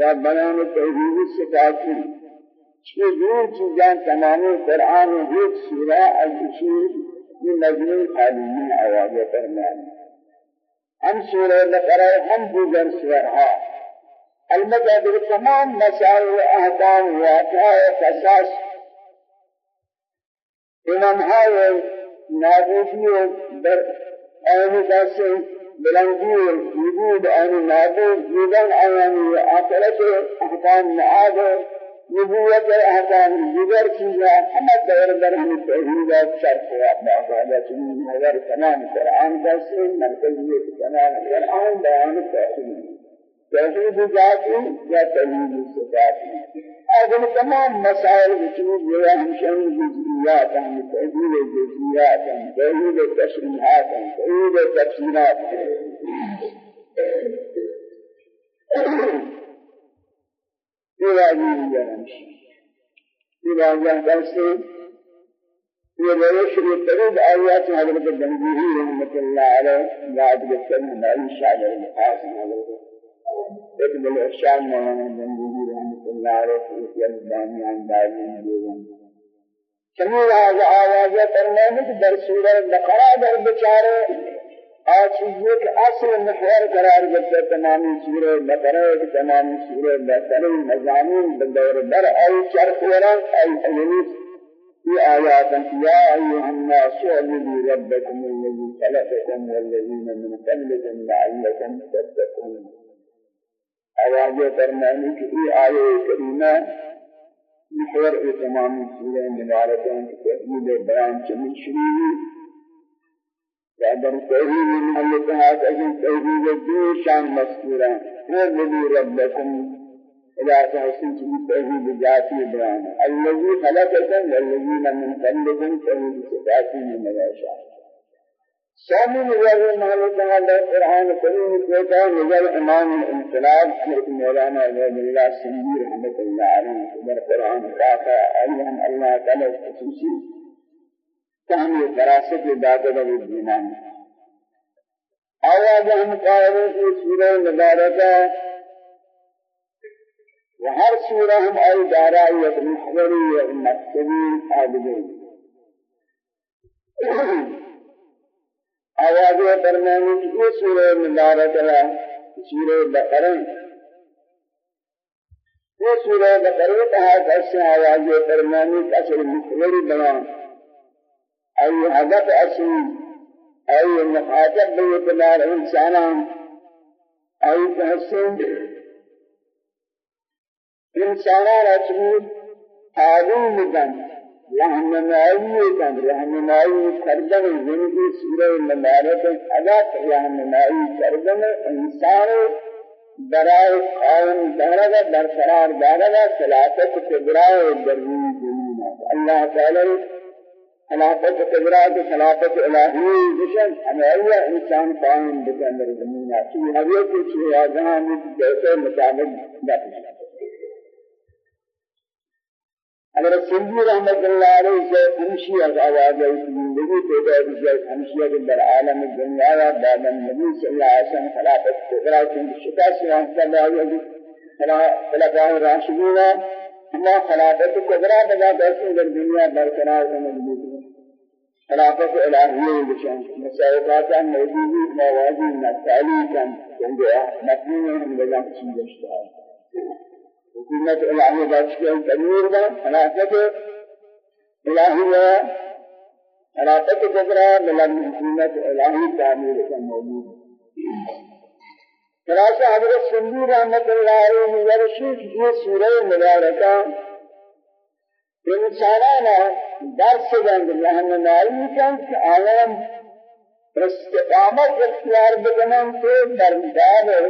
یا بیان توحید صفاتی۔ چھ دور چیزاں تمام قرآن ایک سورہ از یہ مجموع تعلیمی آواز فرمانے هم سورة بقرة هم دیگر سورها البته در تمام مسائل و احکام واقعہ قصص إمام های نابودی و در آن دست بلندی و وجود آن نابود بودن و آخرت احکام معاد نبوت احکام دیگر چیزا همه دور در ہم توحید شرط و باقاعدہ چنین نظر تمام قرآن دست مرکزیت تمام قرآن بیان توحید توحید ذاتی یا توحید صفاتی اگر تمام مسائل وجود یا ہمشن جزئیات ہم توحید جزئیات ہم توحید تشریحات ہم توحید تفسیرات دیوانی جانش دیوانی درس یہ روش رتبد آیات حضرت بنجیری رحمت اللہ علیہ یاد کرتے ہیں ہماری شاعر الخاص حضرت ایک بل ارشاد مولانا بنجیری رحمت اللہ علیہ کی البانی اندازی دیوان سمیع آواز فرمانے کہ در سورہ بقرہ در بچارے آچیزی کہ اصل محور قرار دیتا تمامی سورہ بقرہ کہ تمامی سورہ بقرہ مضامین بدور بر آی چرخ ورن آی حلیس في آيات يا أيها الناس اعبدوا ربكم الذي خلقكم والذين من قبلكم لعلكم تتقون. فرمانی کہ یہ آیے کریمہ محور تمام سورہ مبارکہ کی تحلیل بیان چمن شروع در من لتحاق اجن توحید دو شان مذکورا وَذَلِي رَبَّكُمْ. إلى تحسين توحید ذاتی بیان الذي خلقكم والذين من قبلكم صفاتی من ملاشا ثاني نظر مالك هذا القرآن الكريم كتا نظر إمام الانقلاب. حضرت مولانا عبد الله سندي رحمة الله عليه. في القرآن كافة أيهم الله تعالى خصوصي تحمل فراست عبادت و ایمان آواز ہم قائلوں کی سورہ مبارکہ و ہر سورہ ہم آی دارائی و محوری و مقصدی عابدین آواز فرمانے کی یہ سورہ مبارکہ سورہ بقرہ یہ سورہ بقرہ کہا کہ آواز فرمانی اصل مخبری بیان. ای هدف اصل ای مخاطب باعتبار إنسانان ای تحسن. إنسانان اصلی تعلیم دن رہنمائی دن رہنمائی کردن زندگی سورہ مبارک حدث رہنمائی کردن انسان برای قائم دارد برقرار دارد خلافت کبرا در زمین اللہ تعالی خلافت کی خلافت الہی جشن ہمیں انسان قائم بکن در زمین. چی ہریے کی چی آجاں جیسے مطابق دفن اگر سندی رحمت اللہ علیہ سے ہمشی از آواز زندگی پیدا کی جائے ہمشی کے در عالم دنیا و بعد النبی صلی اللہ علیہ وسلم خلافت کبرا کی شکست واسطہ اللہ خلافہ راشدین ہما خلافت کبرا بجا دستوں در دنیا برقرار کرنے کی خلافت الہیہ بشأن مسائلات موجودی موازی مسائلی کن جنگا مفہوم ہم لگا چیز ہے حکومت الہی بادشاہ تنویر با خلافت الہی و خلافت کبرا بلن حکومت الہی تعمیر کا موجود. خلاصہ حضرت سندی رحمت اللہ علیہ ورشید یہ سورہ مبارکہ انسانانا درس دند رہنمائی کن کہ آیان استقامت اختیار بکنن تو درمدار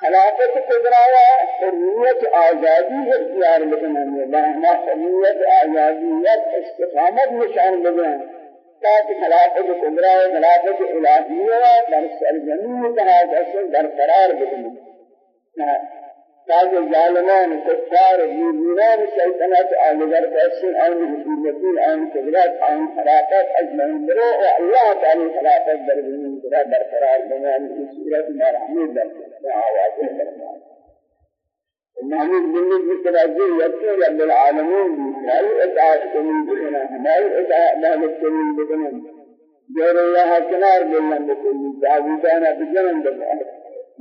خلافت کبرایا حریت آزادی اختیار بکنن لہما حریت آزادیت استقامت نشان بدن تاکہ خلافت کبرایا خلافت الہیہ در سرزمین جیسے برقرار بکنن تاکہ ظالمان کفار بیران سلطنت آلگر فیصل آن حکومتین آن قدرت آن خلافت اجمعین برو و اللہ تعالی خلافت در زمین برا برقرار بنان کی صورت مرحمید در آواز فرمان محمود بن متوجه يكون رب العالمين هل اطاعت من بكنا هل اطاعت من بكنا غير الله كنار بلن بكل جاويدانا بجنن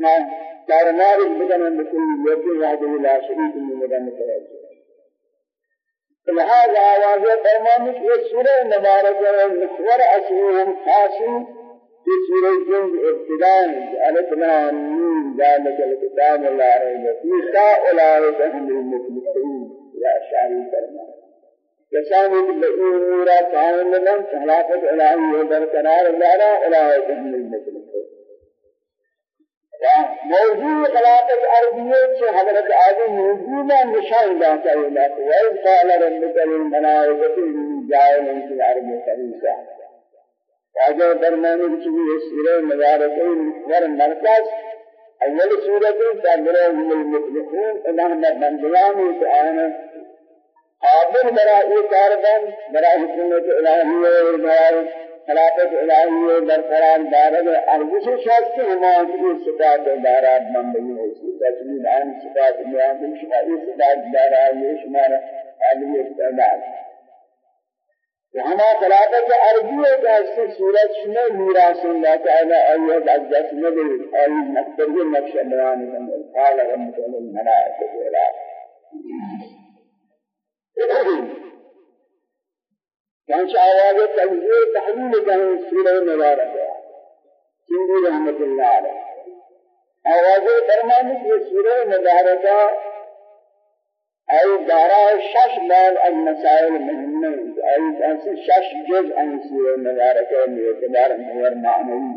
بكنا كارمار بدن بكل يد وحده لا شريك من بدن متوجه. لهذا آواز فرمانی کہ سورہ مبارکہ مخور اصلهم خاصی في سورة الجن ابتداء ألف لام ميم ذلك الكتاب لا ريب فيه. أولئك هم المفلحون يا شاعر فرمان كسامي بالذين نورا كاملا خلافة إلهي وبرقرار الله أولئك هم المفلحون موضوع خلافت عربیہ سے حضرت آدم موضوع میں نشان ہے اللہ وَإِذْ قَالَ رَبُّكَ لِلْمَلَائِكَةِ إِنِّي جَاعِلٌ فِي الْأَرْضِ خَلِيفَةً واجہ درمیانی بچی سورہ مبارکہ مخبر مرکز اول سورت تابرہ هم المفلحون انہم بندیان تعالی قابل برا ایکاردن برا حکمت الہی و برا خلافت الہی برقرار دارد ارزش شخص ہمان کی صفات دارد من بین اسی تجمید آن صفات میان شماری صفات دارد یہ شمار علی استعداد وہما خلافت عربی کا اس صورت میں میراث اللہ تعالی ایت عزت نبی ای مقتدی نقش بیان کرنے قال ربك الملائکه يعني چانچ آواز تحلیل تحلیل جہاں سورہ مبارک ہے سندھی رحمت اللہ علیہ آواز فرمانی کہ سورہ مبارکہ ای دارا شش بار المسائل مهمة. ای اس شش جزء ان سورة مبارکه معتبر مور معنوی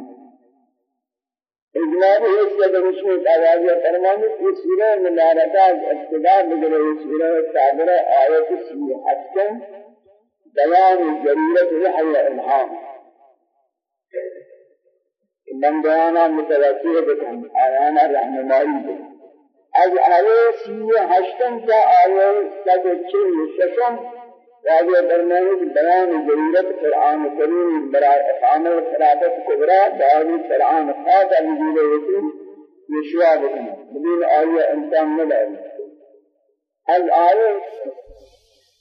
اجناب اس کا درشن آواز فرمانی کہ سورہ مبارکہ ابتدا بگرے سورہ تعبیر آیت 37 بیان ضرورت وحی من دانا متوسیع بكم. آيانا رحمة مريضة از آیه سی هشتن تا آیه ستة و چهل ششم راجع بيان بیان قرآن كريم براء اقامه خلافت كبرى دعوی قرآن خاطة نزول رسول نشوا بکن بدین آیه انسان ندارد. از آیه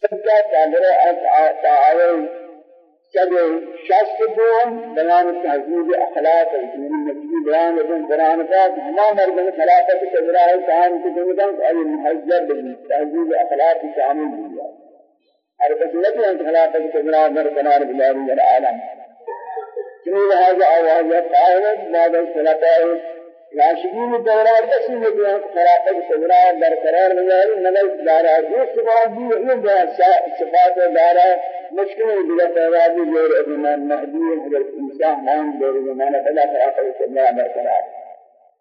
سجا تعبیر از تعالی سب شخص دوم بیان تهذیب اخلاق دین نبی بیان ابن قرآن پاک ہما مردن خلافت کبرا ہے کام کو دنگن ای محذب تهذیب اخلاق شامل دیا ہر کس نبی ان خلافت کبرا در کنار بلاری در عالم چنین لہذا آواز قائمت بعد الصلاة راشدین دوران کسی نے جو خلافت کبرا برقرار نہیں نماز دارا یہ سبب بھی یہ صفات دارا مشکل دیگر پیدا بھی غیر ابن مہدی حضرت عیسی نام دور زمانہ پیدا خلافت کبرا برقرار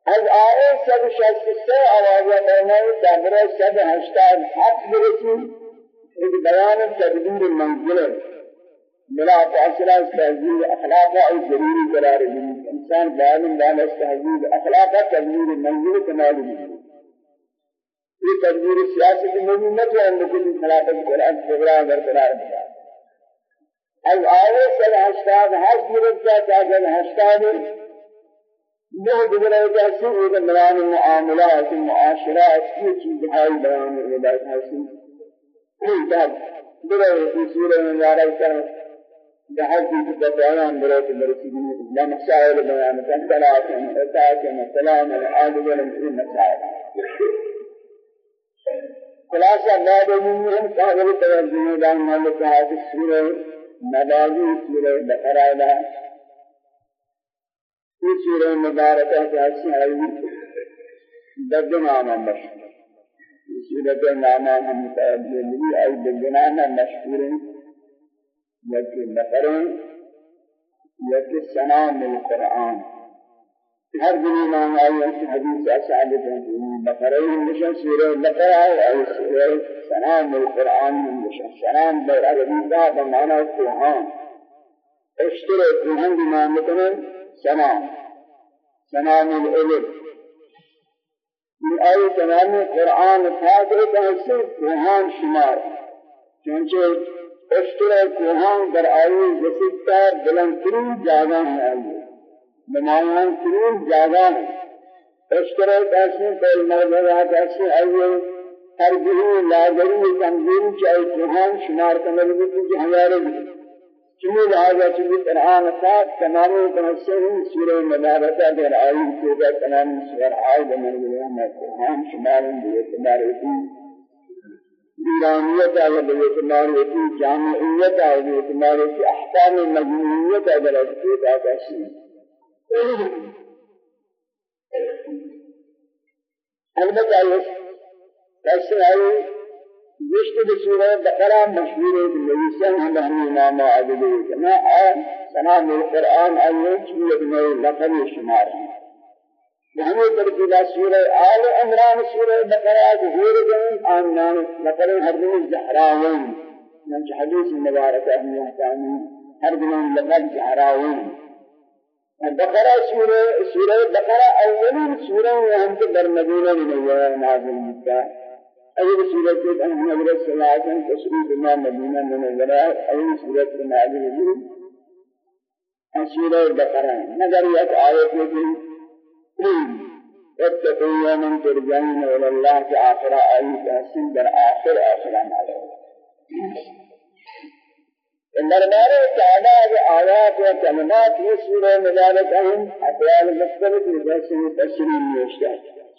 از آوازہ بہنائی دامرہ سب ہشتاد حق برسی ایک بیان تدبیر منزل بلا فاصلہ تہذیب اخلاق اور ضروری قرار دی إنسان بعلم بالا تهذیب اخلاق تدبیر منزل کمال دی یہ تدبیر سیاست میں نہ جان لیکن خلافت قرآن پروگرام برقرار ہے از آئے سر ہشتاد ہر صورت کا چاہتا ہشتاد وہ گزرے جیسے وہ بیان معاملات معاشرات کی چیز ہے بیان ہدایت حاصل ہے بڑے سورہ مبارک أي بدنا مشهورين یکی بقرن یکی سنام القرآن. ہر دنیا میں آئی ہے حدیث اسعد بن بقرہ ہمیشہ سورہ بقرہ اور سورہ سنام القرآن ہمیشہ سنام بر عربی کا بمعنی قرآن. اشترے قرآن بما متنا سنام سنام الالف یہ آئی تمام قرآن تھا کہ قرآن شمار. چونچہ اشترا کوهان در آئی جسدتار بلندترین جاگہ ہے۔ آئی نمایان ترین جاگہ ہے۔ اشترا کیسے پہل مرد کیسے آئی ہر گروہ لازری تنظیم چاہے کوهان شمار کرنے لگے کہ ہزارے بھی۔ چنی لہذا چنی قرآن پاک تمامی تنسے ہیں سورہ مبارکہ در آئی کے تمام سور آئی بمن گئے ہیں کوهان شمار ہیں نورانیت ہے باعتبار کی جامعیت ہے باعتبار اصل آکاشی البتہ یہ کیسے ہے جشت بسورہ بقرہ مشہور ہے نویسن ہم ہم امام عادل کنا سلام القرآن ایت چیز میں لقب شمار وهمه ترتیبہ سورہ آل عمران سورہ بقرہ ظهور جن آنان بقرہ ہر دن زہراون من حدیث مبارکہ ہے یحتامی ہر دن لقد زہراون۔ بقرہ سورہ سورہ بقرہ اولین سورہ ہم کے در مدینہ میں نازل ہوتا اول سورہ کے ہم حضرت صلی اللہ علیہ وسلم تشریف میں مدینہ آئے اول سورہ میں نازل ہوئی۔ سورہ بقرہ نظر یہ آیت ہے واتقوا يوما ترجعون إلى الله في آخر آية تحسين در آخر آخر عليه دربار تعداد آیات و کلمات یہ سورہ مبارک ہیں اقوال مختلف جیسے تشریح نوشتا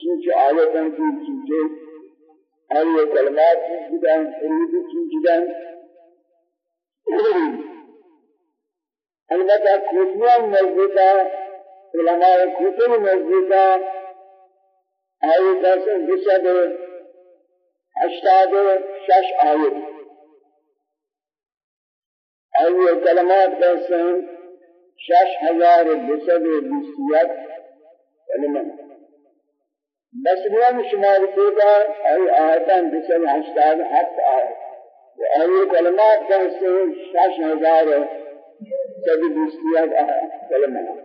چونکہ آیتوں کی چیزیں اور یہ کلمات کی جدا فرید کی جدا البتہ خوشیاں مضبوطہ علماء کتب نزدیکا آئی دست بسد. أشتاد. شش آیت آئی کلمات دست شش ہزار بسد بیسیت کلمات بسریان شمار کودا آئی آیتان بسد أشتاد. حق آیت آئی کلمات دست شش ہزار بسد بیسیت کلمات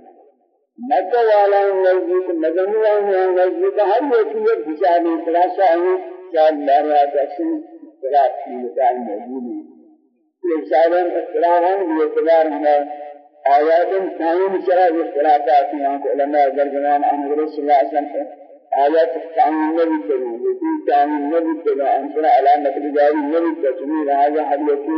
مکہ والا نزدیک مدنی والا نزدیک ہر ایک یہ بچاری خلاصہ ہے خلاف کی مثال موجود ہے یہ سارے اختلاف ہیں یہ اعتبار ہے آیات قائم چرا اختلافات ہیں علماء درجمان آن رسول اللہ آیات قائم نبی کرو یہ قائم نبی کرو انصر علامت جاری نبی تسمیر هذا حدیث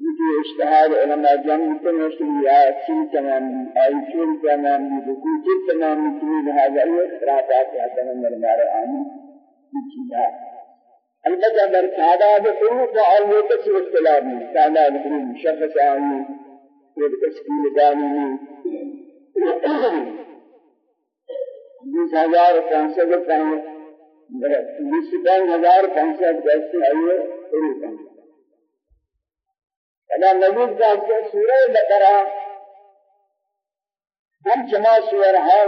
يجي اجتهاد علماء جمع تنسل يا سن تمام أي شن تمام بكل تمام تمام هذا الاختلافات هذا من المرء آمين البته در تعداد حروف و کسی اختلاف نہیں تعداد حروف شخص آئی یہ تشکیل دانی نہیں بیس ہزار پانچ سو بیس ہزار پانچ سو دس آئیے حروف أنا نبی کا سورہ بقرہ ہم جمع سورہ ہیں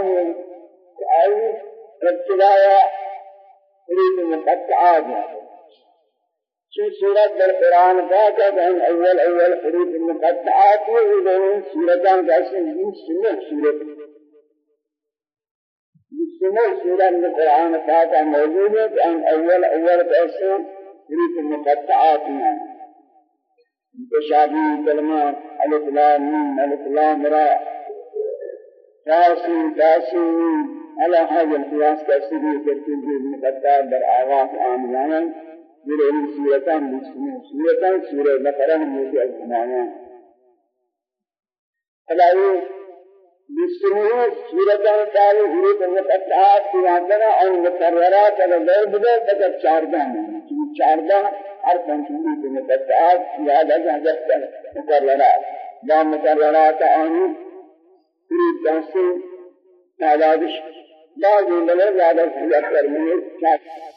آئی ابتداء حروف مقطعات شو سورة بالقرآن فاتت عن أول أول حروف المقطعات وإذن سورة قاسم من سنة سورة؟ سنة سورة من القرآن فاتت موجودة. عن أول أول قاسم حروف المقطعات متشابه كلمات ألف لام ميم ألف لام را تاسين تاسين على هذا القياس كسبي ترتيب المقطعات در آغاز آمنان سورة سورة مسلمة سورة سورة بقرة موجودة الزمانة فلاوي مسلمة سورة تاري حروف المقطعات في عندنا أو مكررات على غير بدل فقط چاردان چاردان هر پنجمی کے مقطعات یاد ہے حضرت مکررات با مکررات آنی حروف دانسی تعدادش بعض من زیادہ اکثر من